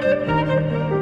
Música